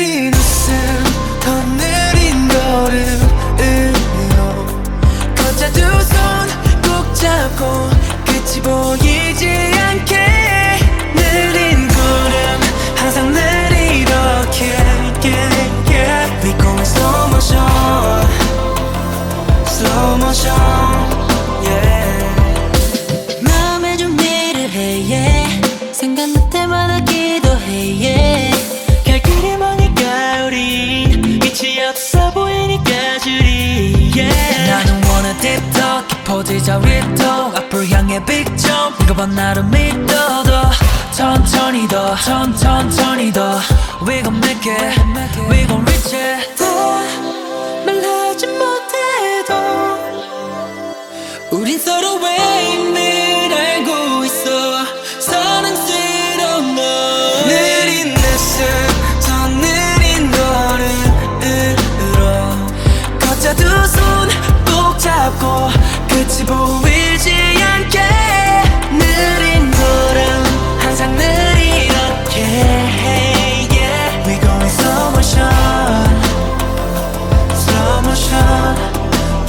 느린 웃음 더 느린 걸음으로. 거자 두 손 꼭 잡고 끝이 보이지 않게. 느린 걸음 항상 느리렇게 yeah, yeah. We go in slow motion slow motion. 포지자 위도 앞을 향해 빅점 이거 봐 나를 믿어도 천천히 더 천, 천천히 더. We gon' make it We gon' reach it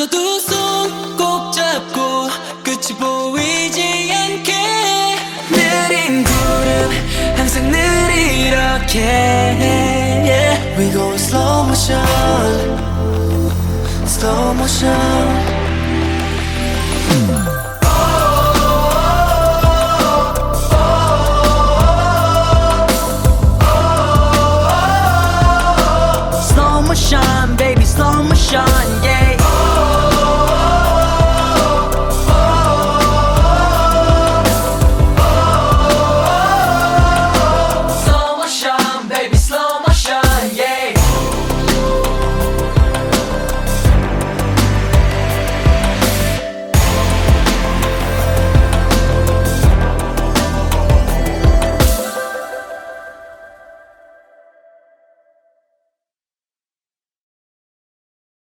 거쳐 두손 꼭 잡고 끝이 보이지 않게 느린 구름 항상 느리게 yeah. We go slow motion slow motion